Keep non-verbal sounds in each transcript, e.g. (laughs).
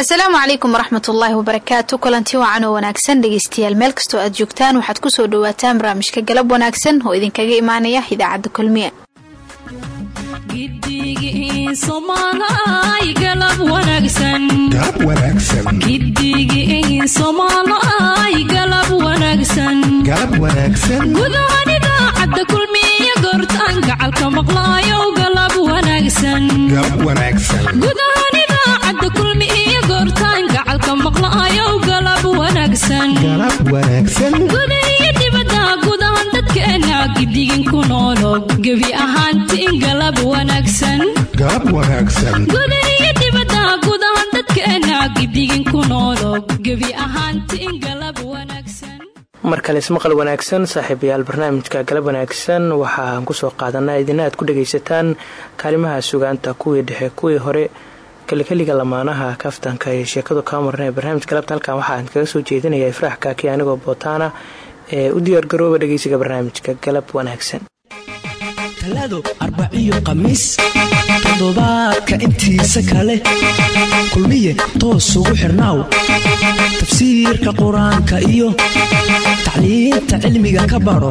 asalaamu calaykum waraxmat ullaahi wabarakaatu. Kulanti wacan oo wanaagsan. Dhegeystayaal meel kastoo aad joogtaan waxaad ku soo dhawaataan barnaamijka galab wanaagsan oo idinkaga imaanaya idaacadda kulmiye idaacadda kulmi iyo goortaan gacalka maqlaayo galab wanaagsanguda iyo dibadda gudahaan dadkeena gidigin ku noolo. Gebi ahaantiin galab wanaagsanguda iyo dibadda gudahaan dadkeena gidigin ku noolo. Gebi ahaantiin galab wanaagsan. Mar kale ismaqal wanaagsan saaxiibayaal barnaamijka galab wanaagsan. Waxaan ku soo qaadanaa idina aad ku dhagaysataan kaalimaha sugaanta kuwii dhexe kuwii hore kalikaliga lamaanaha kaftanka iyo sheekadu kaa marna ee barnaamij galabta halkan waxaan kaga soo jeedinaya ifraax kaaki anigoo bootaana ee u diyaargarooba dhageysiga barnaamijka galab wanaagsan. Talaado arbaciyo khamiis toddobaadka intiisa kale. Kulmiye toos ugu xirnaaw tafsiirka qur'aanka iyo tacliinta cilmiga ka baro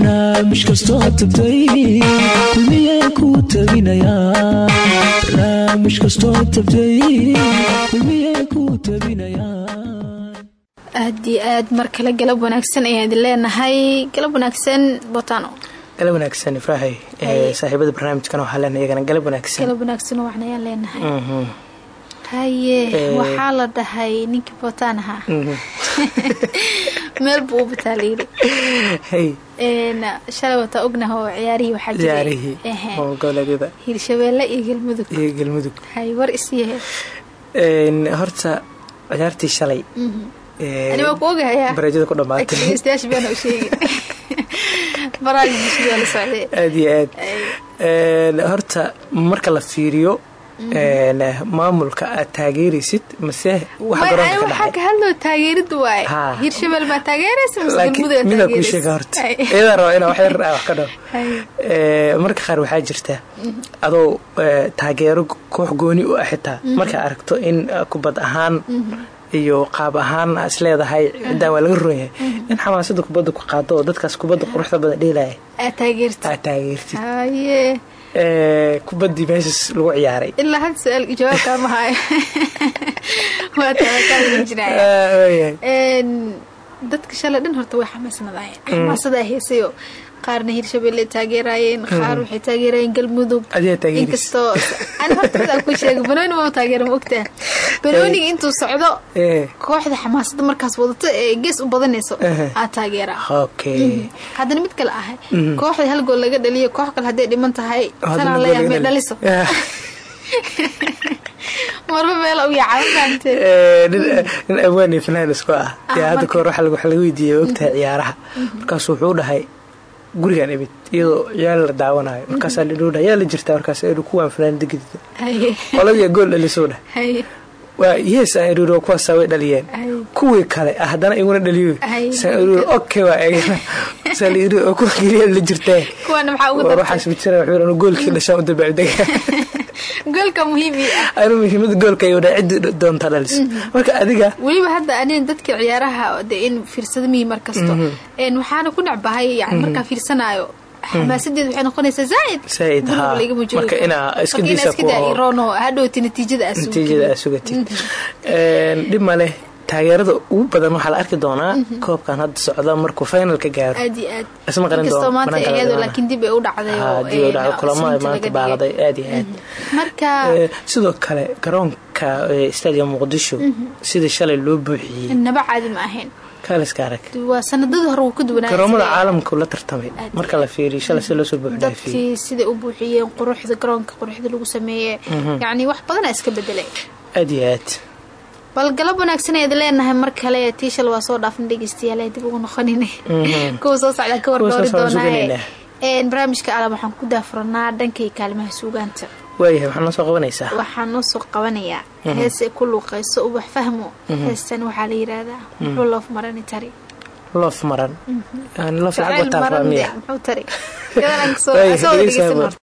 barnaamij kastoo tabtay kulmiye kuu tabinayabarnaamij kastoo tabtay kulmiye kuu tabinayaa aad iyo aad mar kale galab wanaagsan ayaan idin leenahay galab wanaagsan botano. Galab wanaagsan ifraahay saaxiibada barnaamijkan waxaa leenahay iyagana galab wanaagsan galab wanaagsan waxna ayaan leenahay haye waxaa la dhahay ninkii bootaan ahaa (laughs) meel buu u bataa layiri shalay wataa ognaha oo ciyaarihii waxaa jiray hirshabeelle iyo galmudug iyo galmudug hay war isyahe horta ciyaartii shalay. Ani waa ku ogahayaa barajada ku dhamaatay istaashi baana u sheegi (laughs) baraaga bulshada la socday. Aada iyo aad. Horta marka la fiiriyo maamulka aad taageeraysid mase waxaa ka hadloo taageerida waaye hirshabelle maa taageeraysa mase galmudug midaa kuu sheega horta (laughs) iyadaa raba inaa waxyar wax ka dhaho marka qaar waxaa jirta adoo taageero koox gooni u ah xitaa. Markaa aragto in kubad ahaan iyo qaab ahaan is leedahay ciddaan waa laga yahay in xamaasada kubadda ku qaado oo dadkaas kubadda quruxda badan dheelaya aad taageertid kubaddii meeshas lagu ciyaaray. Ilaa had su'aal jawaabkaa ma hayo (laughs) waa dadka shalay dhan horta way xamaasnadaayeen xamaasadaa heesayo qaarna hirshabelle taageeraayeen qaar waxay taageerayeen galmudug inkastoo an horta mid aan ku sheega banooni ma taageera ma ogtaa banooniga intuu socdo kooxda xamaasada markaas wadato ee gees u badanayso aa taageera haddana mid kale ahay kooxda hal gool laga dhaliyo koox kale hadday dhiman tahay tanaa leeyahay may dhaliso marba meel u nin abwaani fanaan isku ah yaa hadda kahor waxa laga weydiiyey ogtahay ciyaaraha markaasu wuxuu dhahay gurigaan imid iyadoo ciyaal la daawanayo markaasaa lidhoodha yaa la jirtaa markaas kuwaan fanaan degidida qoladiya gool dhalisoo dhah waa yees aan iruuro kuwaasaa way dhaliyeen. Kuwii kale haddana iguna dhaliyo saan iruuro okay waa eegana saa la iruuro kuwa keliya la jirtaa waxaas bijira wuxuu goolkii dhashaan u dabaaldega goolka (laughs) muhiim ah anu muhiimada goolka ayuu dhaa ciddi doonta dhalis marka adiga weliba hadda anin dadka ciyaaraha in fiirsada mihi mar kasto. Waxaana ku dhacbahay yani markaa fiirsanaayo xamaasadeed waxay noqonaysaa zaaid marka inaa iska diisa ku rono hadhowti natiijada natiijada aa sugatid dhib ma leh taageerada ugu badan waxaa la arki doonaa koobkan hadda socda markuu finalka gaaro. Isma sidoo kale garoonka stadium muqdisho sidii shalay loo buuxiyey. Garoomada caalamku la tartamay. Marka la fiiriyo shalay si loosoo buuxdhaafiyey siday u buuxiyeen quruxda garoonka quruxda lagu sameeyey yacni wax badanaa iska bedelay aad iyo aad bal galab wanaagsan eed leenahay mar kale tiishal waa soo dhaafna dhegeystayaal dib ugu noqonin. (laughs) Kuwa soo socdaa ka wardoori doonaa barnaamijka alab waxaan ku daafuranaa dhankay kaalimaha suugaanta. Waayahay waxaa noo soo qabanaysaa waxaan noo soo qabanayaa hees ay ku luuqayso ubax fahmo heestan waxaa la yidhaahdaa muxuu loof marani tari. Loof maran (laughs)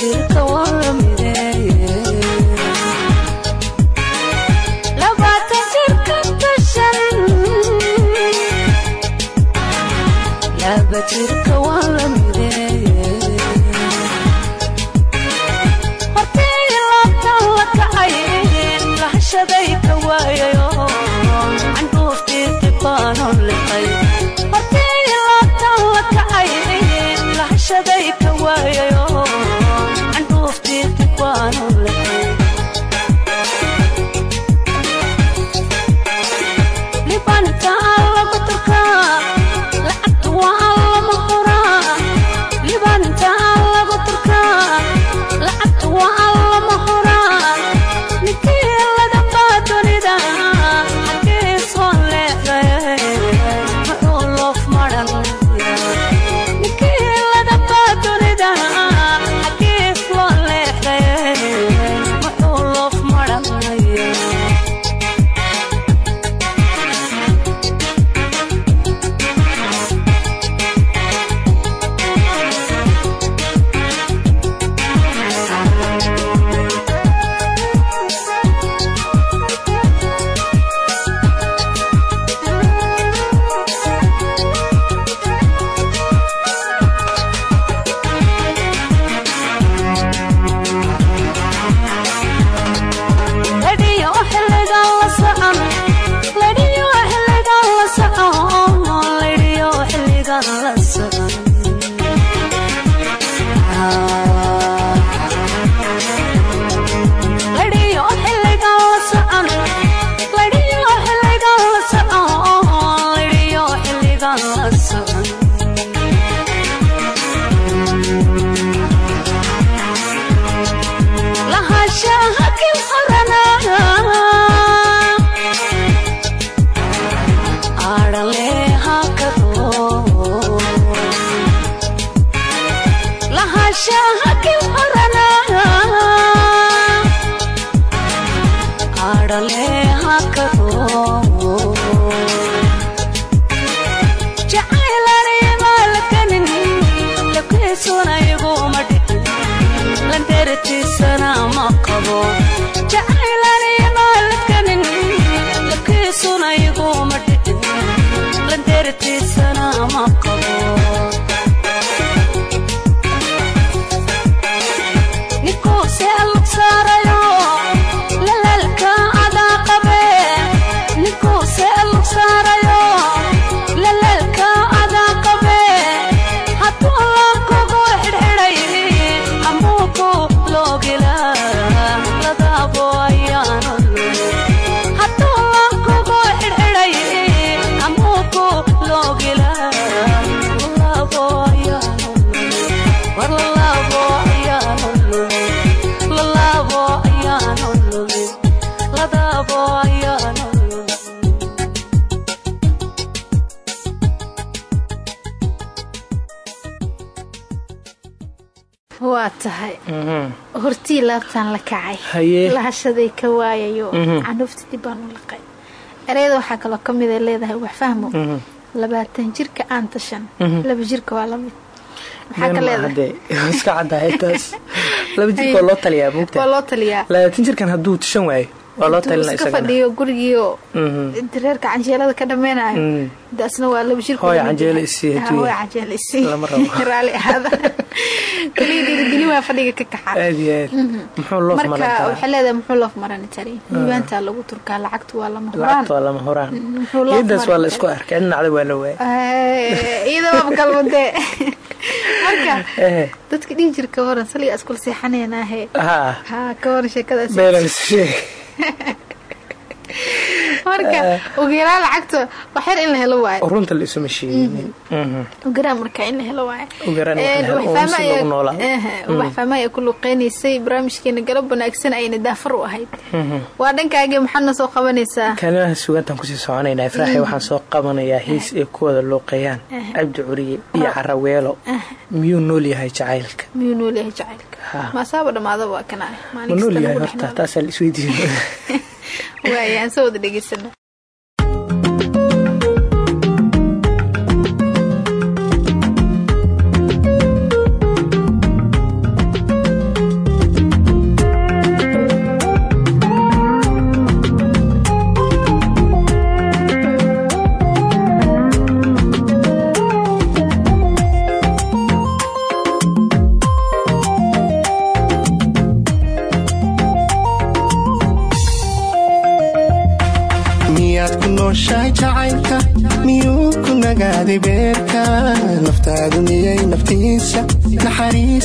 jirka looga waa tahay mhm. hortii laabtaan la kacay. Lahashaday ka waayayo. Mhm. Canuufta dib aan u laqay ereyada waxaa kaloo ka mid leedahay wax fahmo. Mhm. Labaatan jirka aan tashan. Laba jirka waa la mid. (laughs) Iska caddahay taas laba jirka loo taliyaa iska fadhiyo gurigiio dareerka canjeelada ka dhameynayo daasna waa laba jirraali (laughs) (laughs) ahaada. (laughs) Kaliyadeeda geli waa fadhiga ka kaxamarka mhm. waxay leedahay muxuu loof marani tari hibaantaa lagu turkaa lacagtu waa lama huraanidaas mm, waa la isku arkay. Dhinacda waa la waaya eh, iyadoo galmudee marka dadka dhihi jir ka waran saliya iskula seexaneenaahe ha ka waran sheekadaas marka eh. ogeraa lacagta waxyar in la helo waay oh, runta la isuma sheegin ogeraa mhm. mhm. marka in la helo waay waxfaama ayaa ku luuqeynaysay barnaamijkeena galab wanaagsan ayna daafar u ahayd. Mhm. Waa dhankaagii maxaadna soo qabanaysaa kalimaha suugaantaan ku sii soconaynaa ifraaxi waxaan soo qabanayaa hiis eh. ay ku wada luuqeeyaan eh. cabdi curiye iyo ah. caraweelo. Miyuu nool yahay jacaylka? Miyuu nool yahay jacaylka? Maasaaba dhammaadaba waa kana ma nool yahay horta taasaa la isweydiin. (laughs) Waaya aan soo wada dhegeysano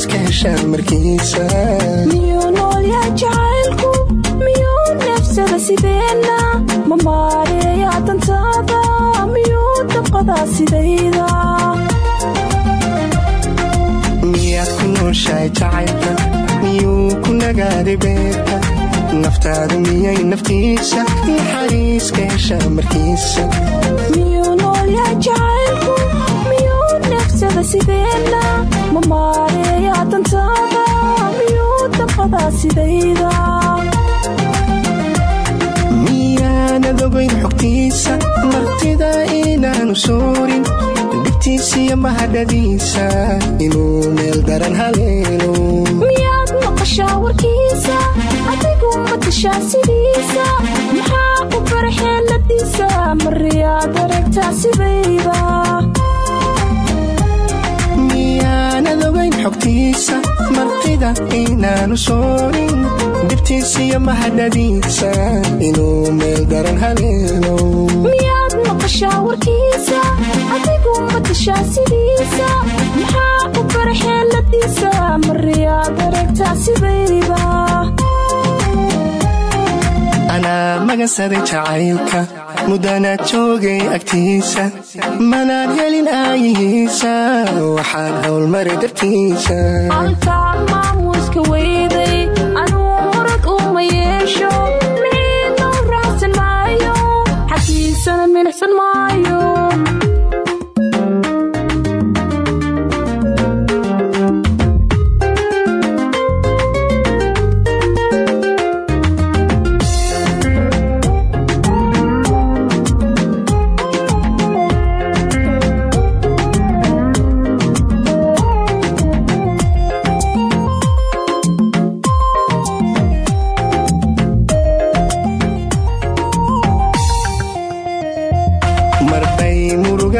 naxariis ka heshaan markiisa miyuu noolyahay jacaylku miyuu neefsada sideenna ma maareeyaa dantaada miyuu dabqadaa sidayda miyaad ku nooshahay jacaylka miyuu ku nagaaday beerka naftaadu miyay naftiisa naxariis ka heshaan markiisa sideenna ma maareeyaa dantaada miyuu dabqadaa sidayda miyaanad ogayn xogtiisa martida inaanu soorin dhibtiisiyo mahadhadiisa inuu meel daran haleelo miyaad maqashaa warkiisa adigu ma tashaa sidiisa maxaa u farxeeladiisa mariyaad aragtaa sidayda xogtiisa martida inaanu soorin dhibtiisiyo mahadhadiisa inuu meel daran haleelo miyaad maqashaa warkiisa? Adigu ma tashaa sidiisa? Maxaa u farxeeladiisa mariyaad aragtaa sidayda anaa magansaday jacaylka muddanaad joogay agtiisa manaan helin aayihiisa waxaan howlmaray dartiisa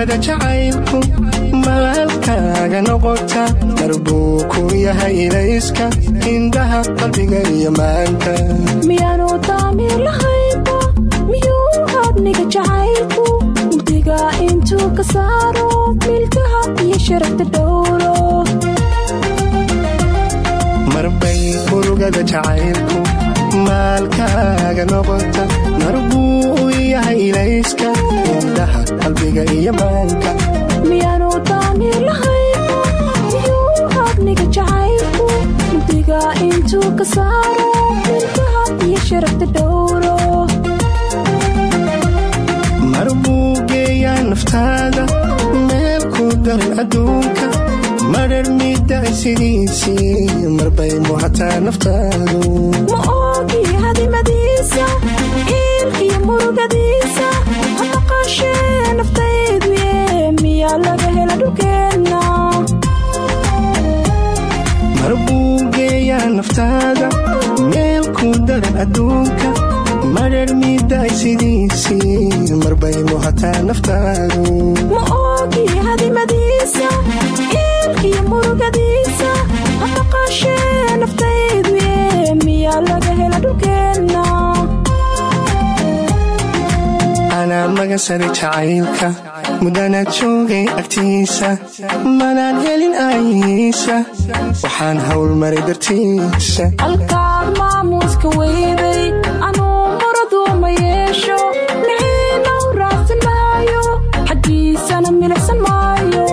murugada jacaylku maalkaaga noqota darbuu ku yahay ilayska indhaha qalbiga iyo maanka miyaanu daamir lahayba miyuu habniga jacaylku mugdiga intuu ka saaro milkaha iyo sharafta dhowro. Marbay murugada jacaylku maalkaaga noqota marbuu u yahay ilayska indhaha qalbiga iyo maanka. Miyaanu daamir lahayba miyuu habniga jacaylku mugdiga intuu ka saaro milkaha iyo sharafta dhowro. Marbuu geeyaa naftaada meel ku daran adduunka. Madhar middaay sidiisii marbay muhataa naftaadu. Ma oogi hadimadiisa iilkiyo murugadiisa ha maqaashee naftaydu ye miyaa laga hela dhulkeenna marbuu geeyaa naftaada meel ku daran adduunka. Madhar middaay sidiisii marbay muhataa naftaadu ma oogi hadimadiisa iilkiyo murugadiisa ha maqaashee naftaydu ye miyaa laga hela dhulkeenna anaa magasaday jacaylka mudanaad joogay agtiisa manaan helin aayihiisa waxaan howlmaray dartiisa halkaad maamuuska weyday anuu muraduma yeesho niciina u raacsan maayo xaggiisana milicsan maayo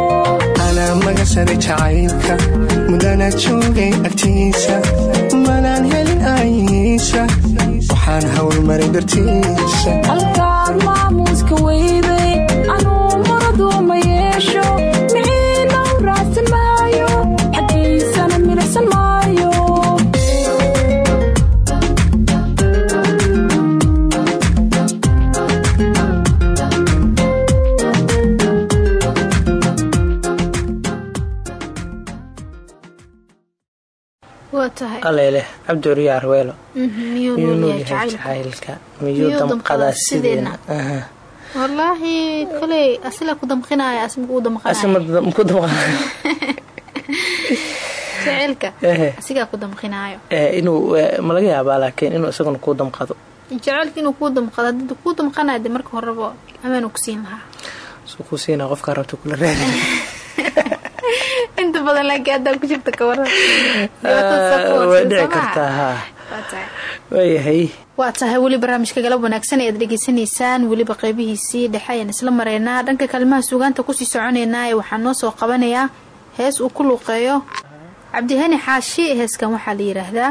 anaa magasaday jacaylka mudanaad joogay agtiisa manaan helin aayihiisa waxaan howlmaray dartiisa maamuuska weyday anuu maradu ma yeesho. Miciina u maayo xaggiisana milicsan maayo. Mhm, miyuu miyuu nool nool yahay yahay jacaylku jacaylka? Miyuu damqadaa damqadaa sideena? Wallaahi koley asila ku damqinaya asmiga uu asima damqanayo ku damqanayo jacaylka (laughs) Ehe. asigaa ku damqinaayo. Inuu eh, ma laga yaabaa laakiin inuu isaguna kuu damqado. Jacaylka inuu kuu damqado haddii kuu damqanayo de marka horeba amaan ku siin lahaa. Suu kuu siinaa qofkaa rabta kula raadi (laughs) inta badan laakiin haddaa ku jirta kawaran way (laughs) dhici kartaa haa waayahay waa tahay weli barnaamijka galab wanaagsan ee aad dhegeysanaysaan weliba qeybihiisii dhexe ayaan isla mareynaa dhanka kalimaha suugaanta ku sii soconeynaa ee waxaa noo soo qabanayaa hees uu ku luuqeeyo. Cabdihani xaashi heeskan waxaa la yidhaahdaa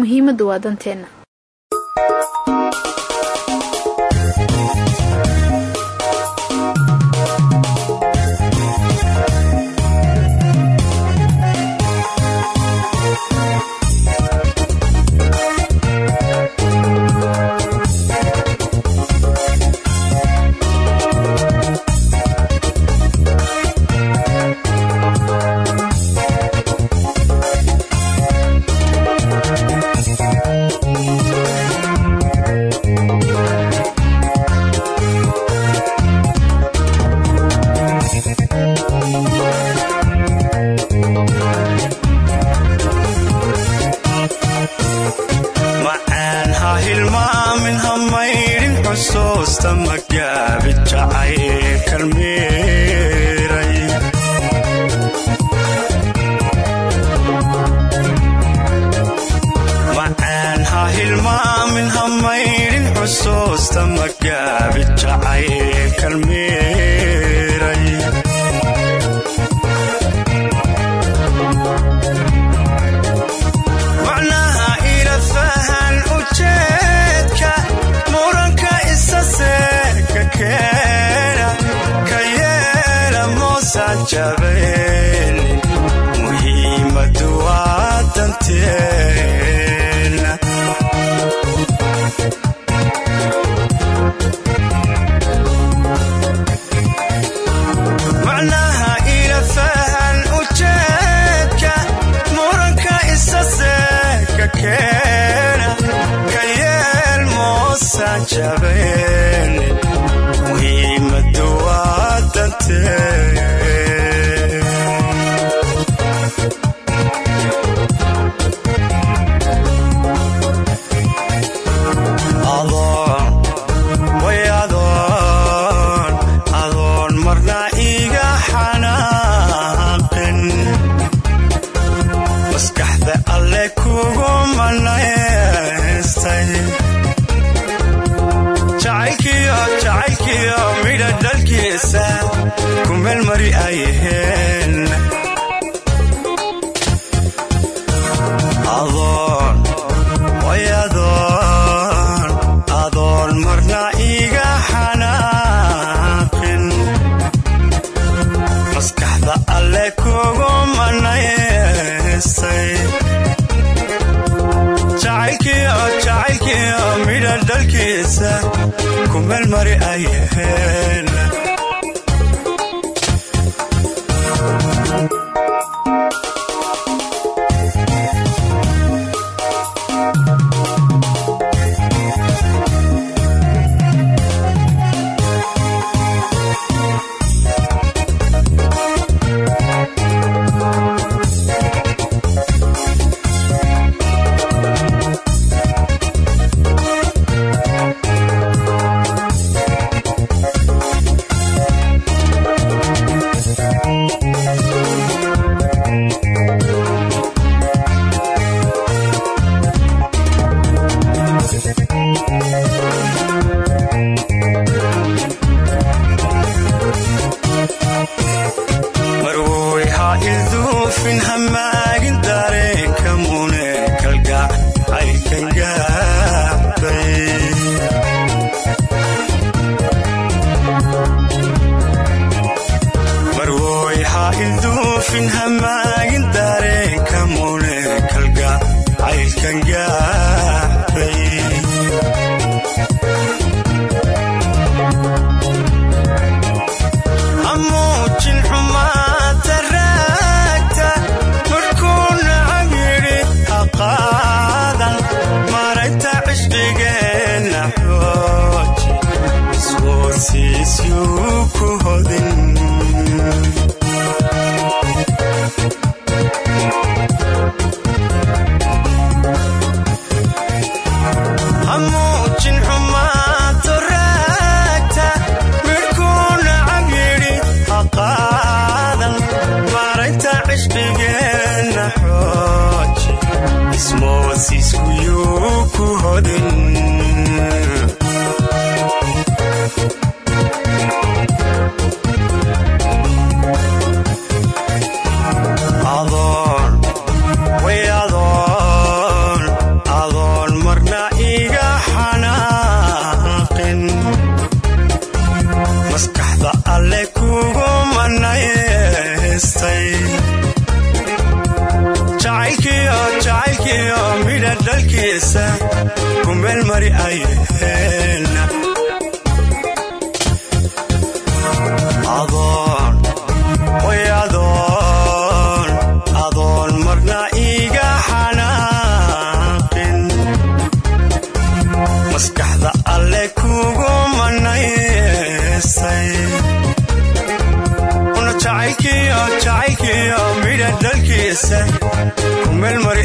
muhiimaddu waa danteenna maskaxda alle kugu manaystay jacaylkiyo jacaylkiyo midha dhalkiisa ku meelmari ayaheen ku meelmari ayaheen cishqigeenna maskaxda alle kugu manaysay una jacaylkiyo jacaylkiyo midha dhalkiisa ku meel mari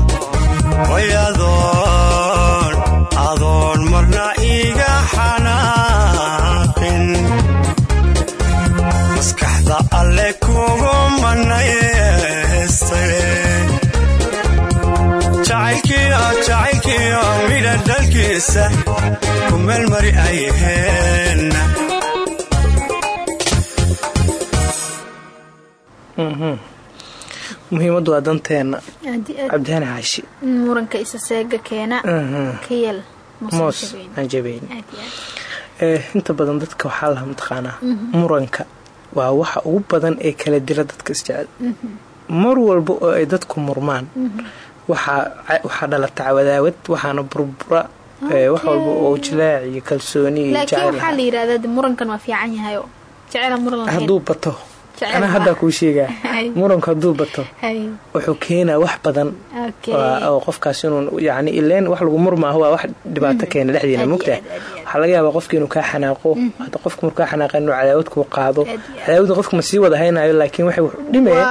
dhalkiisa ku meel mari ayheen muhiimaddu waa danteena cabdihani xaashi muranka isa seega keena ka yeel moos aan jabayn Eh, inta badan dadka waxaa laha mataqaanaa muranka waa waxa ugu badan ee kala dila dadka isjecel mar walba oo ay dadku murmaan waxaa waxaa dhalata cawadaawad waxaana burbura wax walba oo jilaac iyo kalsooni iyo laakiin jacayl waxaa la yidhahdaa de murankan waa fiican yahayo jecela muran lahayn. Hadduu bato. Ma- haddaa kuu sheegaa. (laughs) Muranku hadduu bato wuxuu keenaa wax badan. Oo qofkaas inuu yani ileen wax lagu murmaaho waa wax dhibaato keena dhexdiina Aad waxaa laga yaabaa qofka inuu kaa xanaaqo. Hadda qofka markaa xanaaqa inuu cadaawad kuu qaado cadaawada qofka ma sii wada haynayo laakiin waxay wax dhimaya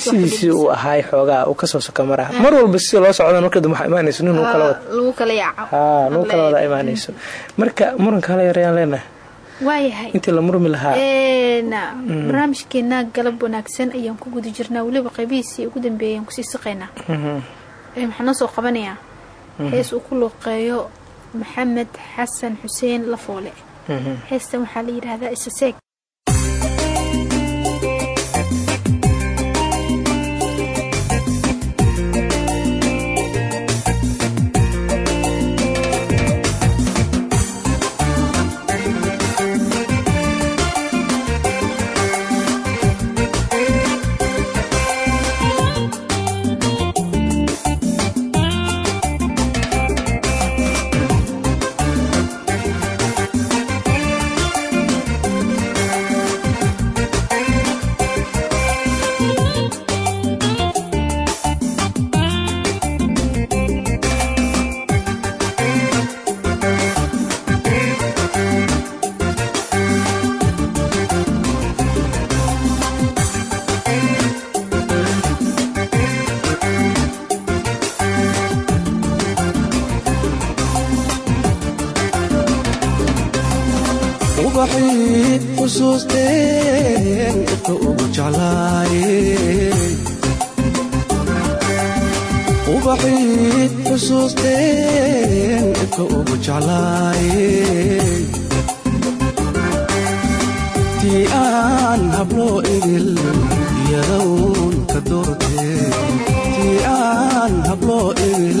sidiisii uu ahaay xoogaa uu ka soo soka maraha. Mar walba si loo socdan marka dambe waxaa imaanayso nin lagu kala wada imaanayso. Marka muranka hala yarayaan leenahay. Intii la murmi lahaa. Een, barnaamijkeena galab wanaagsan ayaan ku guda jirnaa. Weliba qaybihiisii ugu dambeeyay aan ku sii siqaynaa Mhm. Ee, maxaa noo soo qabanayaa? Hees uu ku luuqeeyo maxamed xasan xuseen lafoole Mhm. heestan waxaa la yidhaahdaa isaseeg ubaxii xusuusteen dadka ugu jeclaayeen ubaxii xusuusteen dadka ugu jeclaayeen tii aan habloo idil iyadown ka doorteen tii aan habloo idil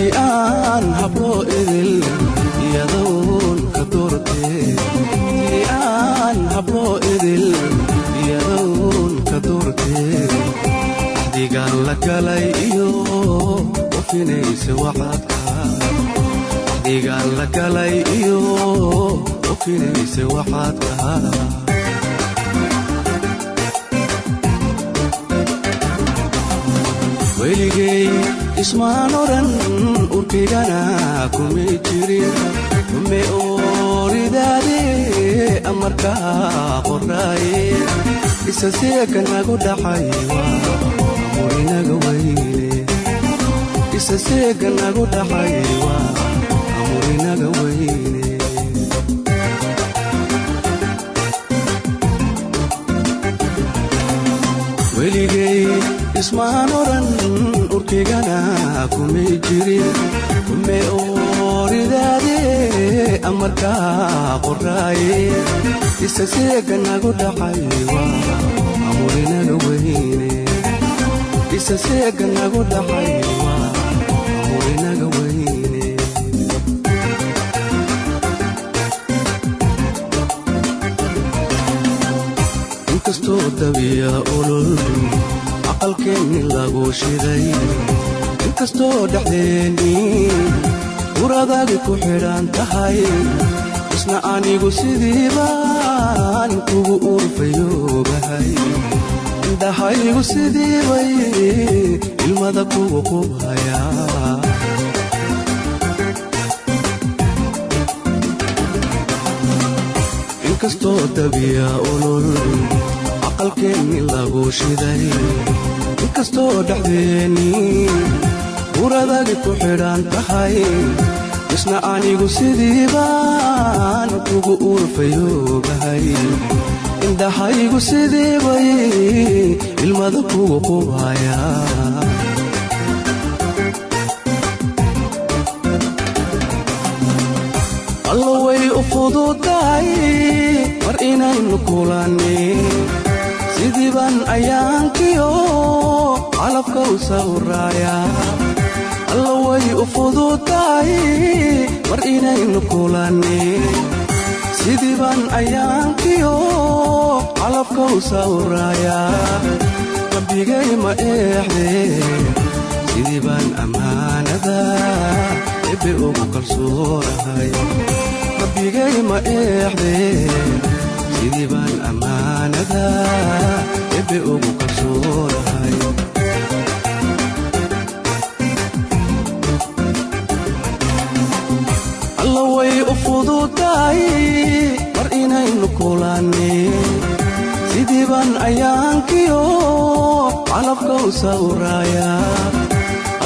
tii aan hablo idil iyadown ka doortee axdigaan la galay iyo ofinaysa waxaadka axdigaan la ismaan odhan urkaygana kumay jirin ume ooridaade amarkaa qoraaye isa seeka nagu dhacay amurinaga weyne isa nagu dhacay amurinaga weyne weligay ismaan odhan urkaygana kumay jirin ume ooridaade amarkaa qoraaye isa seeka nagu nagu dhacay inkastoo dabiya olol aqalkeenni lagu shiday. Inkastoo dhexdeennii uradaagi ku xidhan tahay. Isna anigu sidii baan kugu urfayoobahay indhahaygu sidii bay ilmada kugu qubhayaa inkastoo dabiya olol aqalkeenni lagu shiday. Inkastoo dhexdeennii uradagi ku xidhan tahay isna anigu sidii baan kugu urfayoobahay. Indhahaygu sidii bay ilmada kugu qubhayaa allo way u fududahay mar inaynu kulannin sidiiban ayaankiyo calabka u sawraaya allo way u fududahay mar inaynu kulannin sidiiban ayaankiyo calabka u sawraaya rabbigay ma eexdee sidiibaan ammaanada ebe ugu kalsoonahay rabbigay ma eexdee sidii baan ammaanada ebe ugu kalsoonahay alla way u fududahay mar inaynu kulannin sidii baan ayaankiyo calabka u sawraaya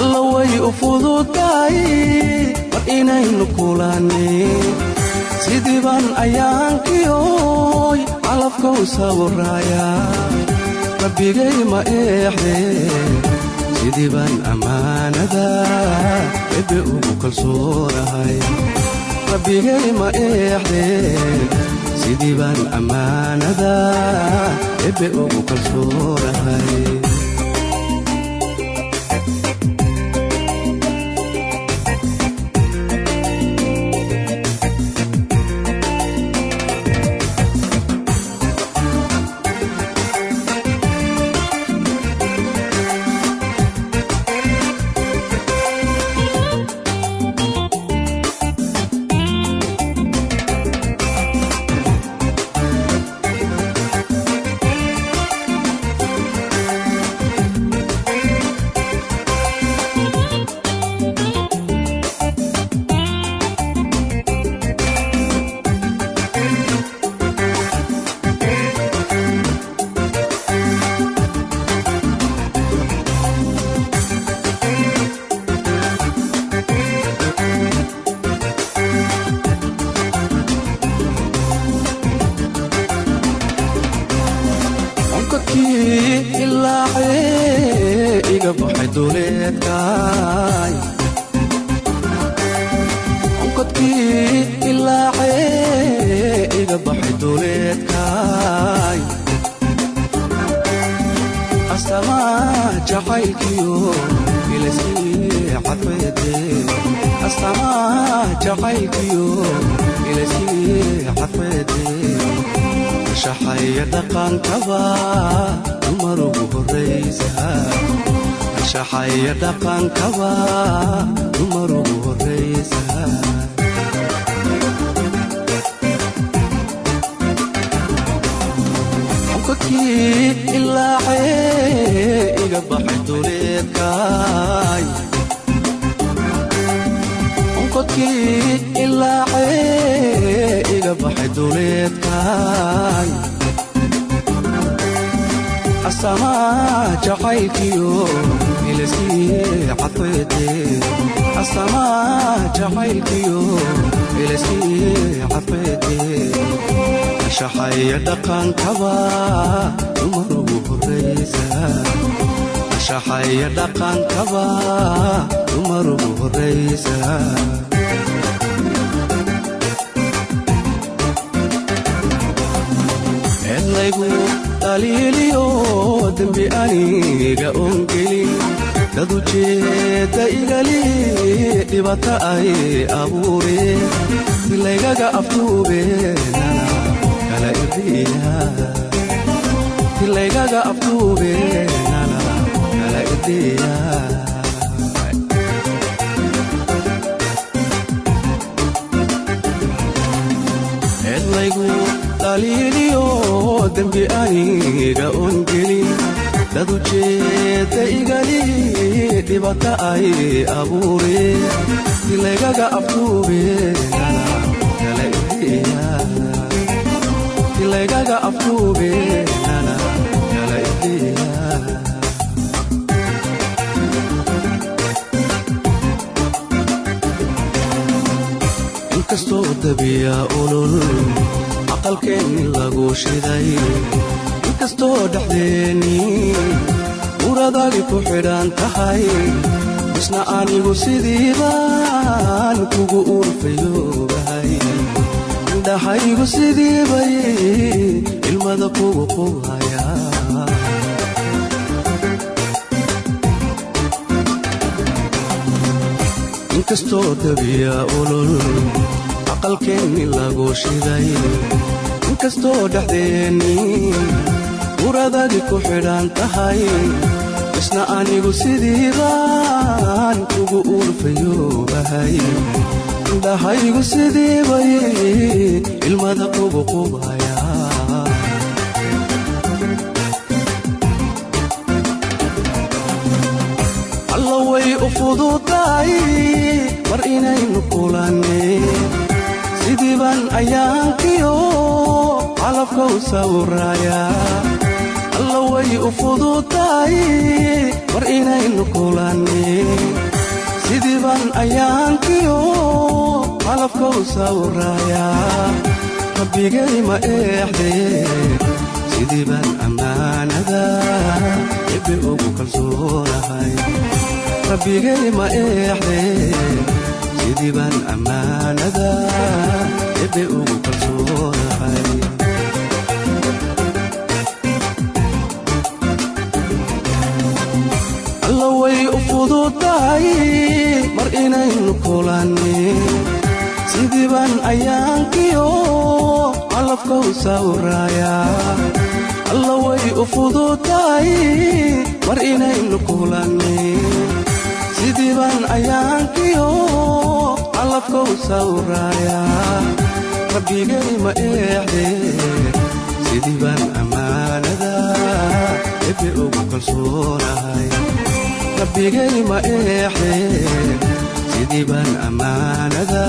alla way u fududahay mar inaynu kulannin sidii baan ayaankiyoy calabka u sawraaya rabbigay ma eexdee sidii baan ammaanada ebe ugu kalsoonahay rabbigay ma eexdee sidii ammaanada ebe ugu kalsoonahay asamaa jacaylkiyo ilaskii cadfeede asamaa jacaylkiyo ilaskii cadfeede shaxaya dhaqankaba dumar ugu horraysa shaxaya dhaqankaba dumar ugu horraysa eedlaygu dhaliiliyo dembi aniga oon gelin dad ujeedda igali dhibata ay abuureen irdiya. Dilaygaga aftuubeenana kala irdiya dembi aniga oon gelin dad ujeedda igali dhibata ay dilaygaga aftuubeenana kala irdiya inkastoo dabiya olol aqalkeenni lagu shiday. Inkastoo dhexdeennii uradagi ku xidhan tahay isna anigu sidii baan kugu urfayoobahay indhahaygu sidii bay ilmada kugu qubhaya. Inkastoo dabiya olol aqalkeenni lagu shiday inkastoo dhexdeennii uradagi ku xidhan tahay isna anigu sidii baan kugu urfayoobahay indhahaygu sidii bay ilmada kugu qubhaya alla way u fududahay mar inaynu kulanneen sidiiban ayaankiyo calafka u sawraaya alla way u fududahay mar inaynu kulanneen sidiiban ayaankiyo calafka u sawraaya rabbigay ma eexdee sidiiban ammaanada ebe ugu kalsoonahay rabbigay ma eexdee sidiiban ammaanada ebe ugu kalsoonahay fududahay mar inaynu kulanneen sidiiban ayaankiyo calafka u sawraaya. Alla way u fududahay mar inaynu kulanneen sidiiban ayaankiyo calafka u sawraaya. Rabbigay ma eexdee sidiiban ammaanada ebe ugu kalsoonahay rabbigay ma eexdee sidiiban ammaanada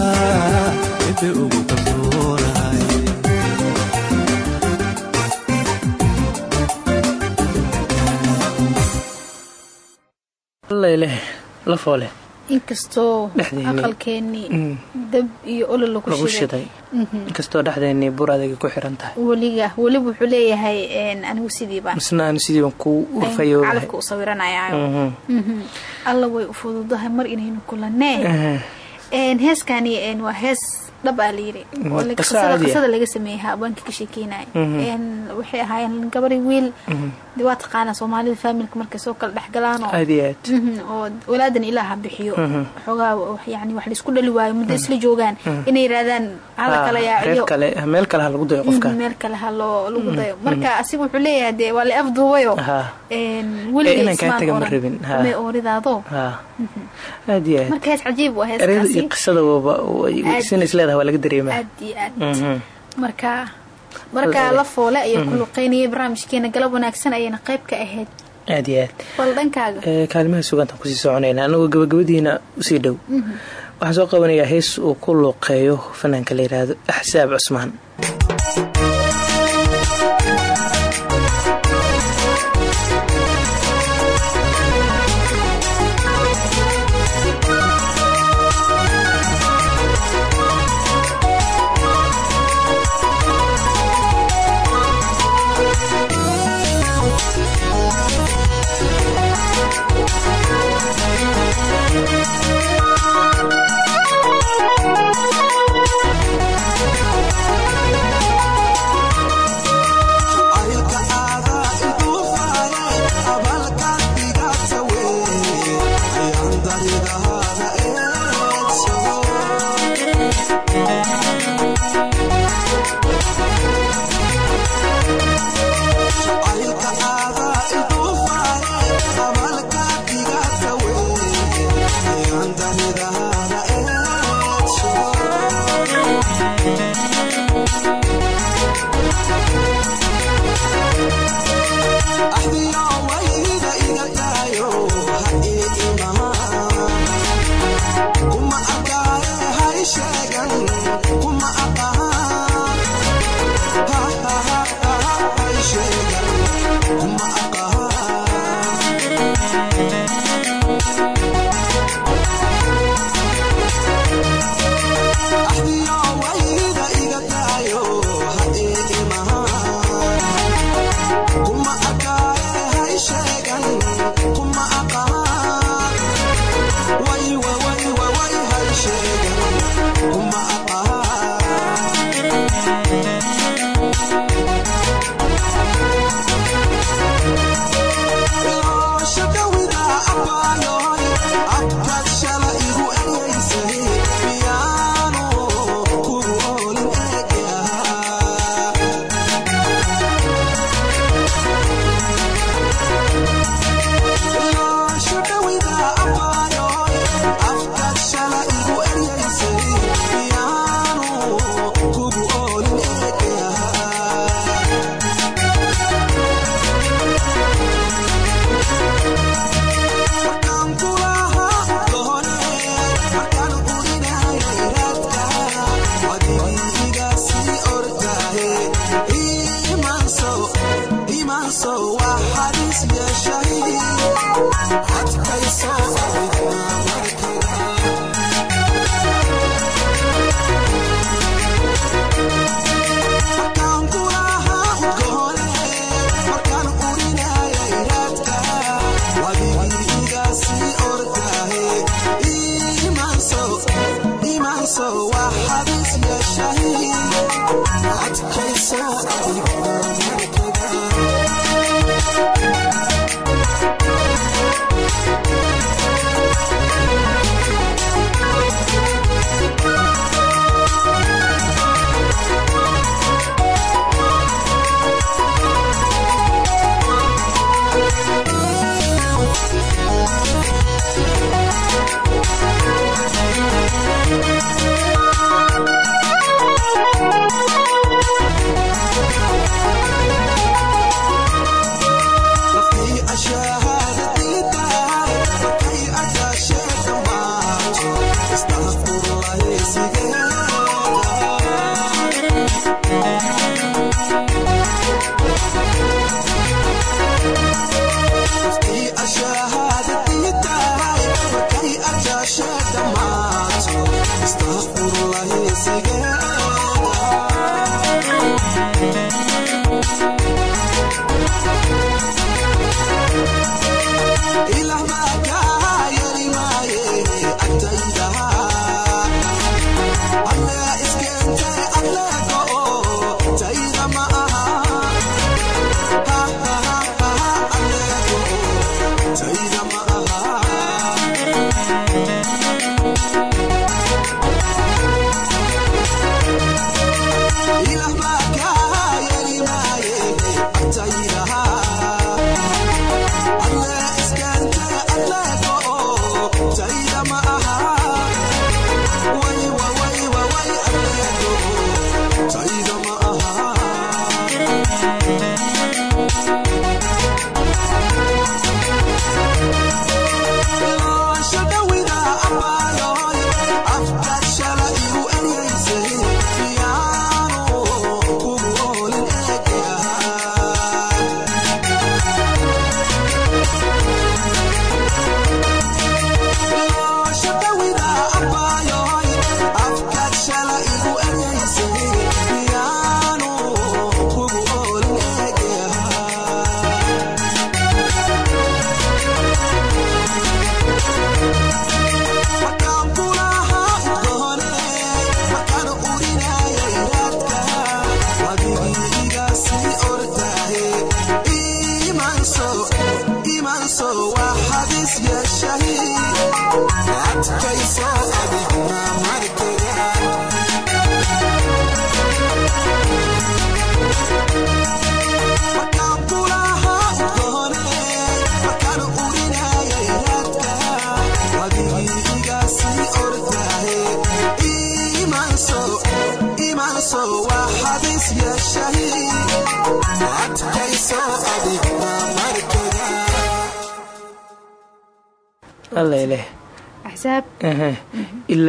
ebe ugu inkastoo aqalkeenii Mm. dab iyo olol lagu shiday. shiday. Inkastoo dhexdeennii bur adagay ku xiran tahay. Weliga weliba wuxuu leeyahay anigu sidii baan. Misna aan sidiiban ku ayaan urfayoobahay. calafka u sawiranayaayo Mhm. alla way u fududahay mar inaynu kulanee heeskani waa hees dhab aa layiri Mhm. oo laga- ah. sameeyey habeenka ka sheekeynaya Mhm. Waxay ahaayeen gabari wiil. De waa taqaanaa soomaalida faamilka markay soo kala dhexgalaan oo Mhm, walaadan ilaaha bixiyo. Mhm. xoogaa wax- yani wax la isku dhali waayo muddo isla joogaan. Inay yidhaahdaan hala kala reer yaaciyo kale meel kale ha lagu dayo qofkan Mhm, meel kale ha loo lagu dayo. Marka asiga wuxuu leeyahay dee waa la afduubayo. Ee, weliga ismaan oran. may ooridaado aad marka hees cajiib waa heeskaasi qisada waa laga aad Mhm. marka marka la foole ayay ku luqeynayay barnaamijkeena galab wanaagsan ayayna qayb ka ahayd. Aad iyo aad. Ee, kaalimaha sugaantaan ku sii soconayna anagoo gabagabadiina u sii dhow. Waxaan soo qabanayaa hees uu ku luuqeeyo fanaanka la yidhaahdo axsaab cusmaan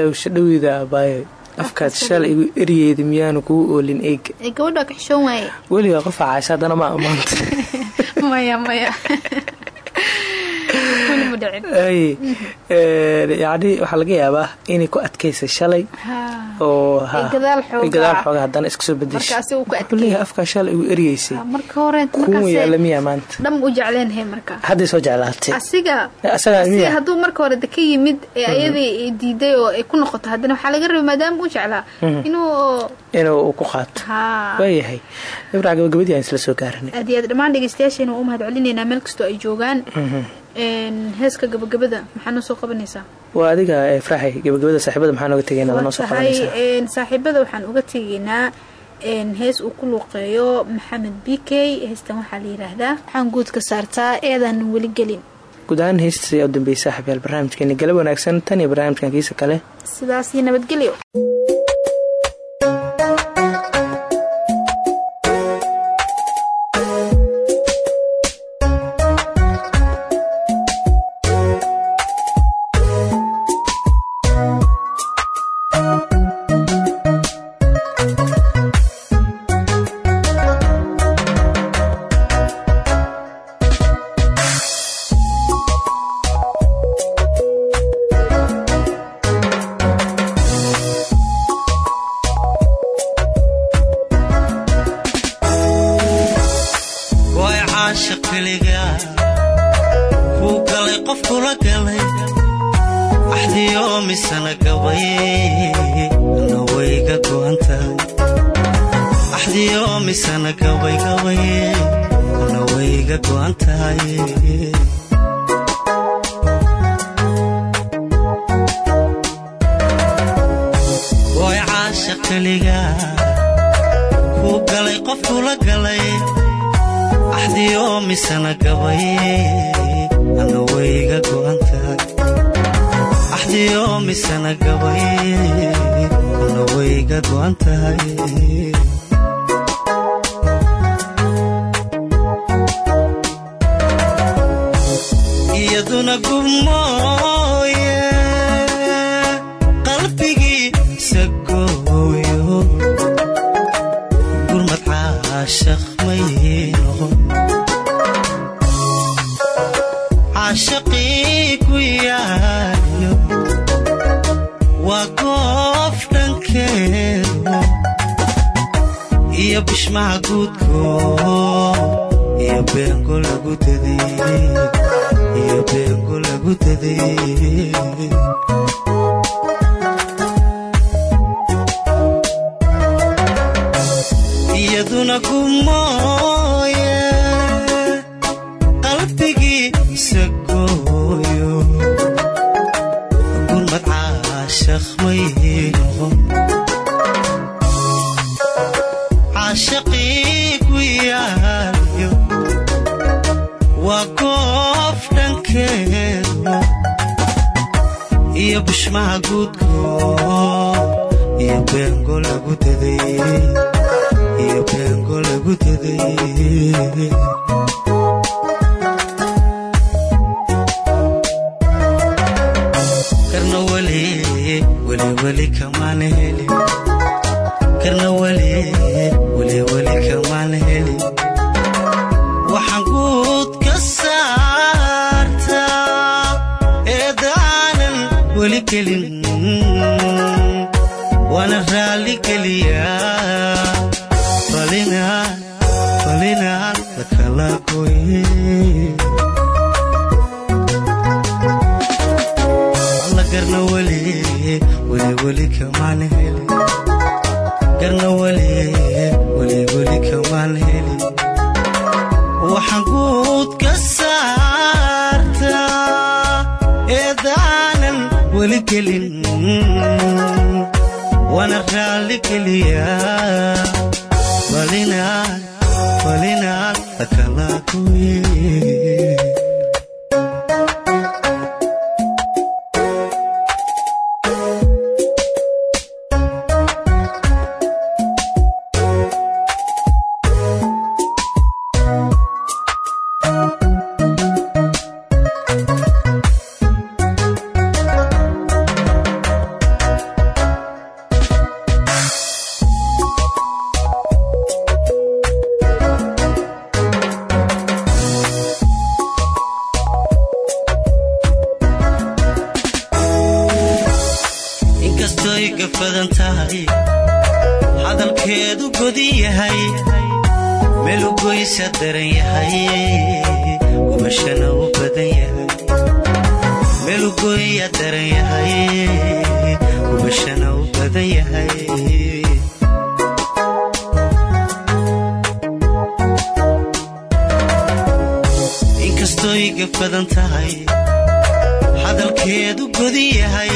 ilowsha dhowida abaayo afkaad shalay igu eryeeda miyaanu kugu oolin eega ee gabadha ka xishoon waaye. Weligaa qofa caasha haddana ma ammaanta (laughs) maya maya ay yacni waxaa laga yaabaa inay ku adkaysa shalay oo gadaal xoogaa. Haddana iska soo adkeeyay afkaa shalay igu eryeysay. Marka hore kuwa yaalla miyaa maanta? hadday soo jeclaatay hadduu marka hore de ka yimid ee ayadii ay diiday oo ay ku noqoto haddana waxaa laga rabay maadaama uu jeclaa inuu inuu uu ku qaato. Waayahay ibrac gabagabadii aan isla soo gaaranay aad iyo aad dhammaan dhegeystayaasheena waa u mahad celinaynaa meel kastoo ay joogaan. Een, heeska gabagabada maxaa noo soo qabanaysaa? Waa adiga eh, faraxay. Gabagabada saaxiibada maxaa nooga tegay inaad noo soo qabanaysaa? saaxiibada waxaan uga tegaynaa een, hees uu ku luuqeeyo maxamed b k. Heestan waxaa la yiraahdaa waxaan guud ka saartaa eedaan weli gelin. Guud ahaan ayaa u dambeysay saaxiibyaal barnaamijkeeni galab wanaagsan tan iyo barnaamijkan kiisa kale. Sidaas iyo nabadgelyo misana gabay ana wayga go'an tahay axdiyo misana gabay ana wayga go'an tahay iyaduna gubmooye qalbigiisa gooyo gurmad caashaq iyo bishmaha guudko iyo beengo lagu daday Ali. Ali. daran yahay hubashana u badan yahay inkastoo iga badan tahay hadalkeedu godin yahay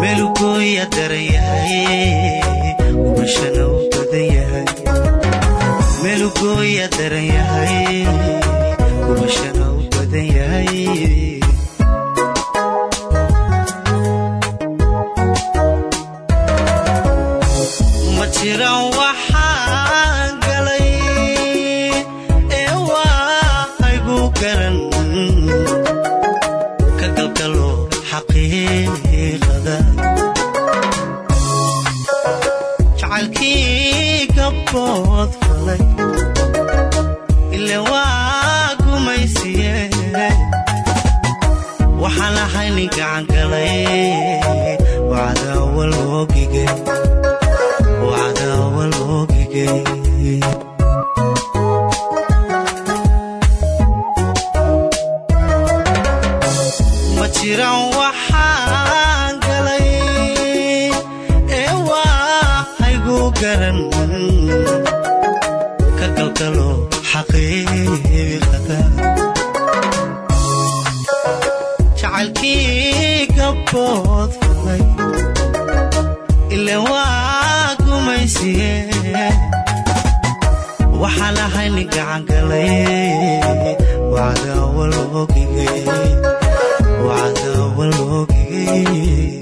meelugooya daran yahay hubashana u badan yahay meelugooya daran yahay hubashana u badan yahay wacdawalogigay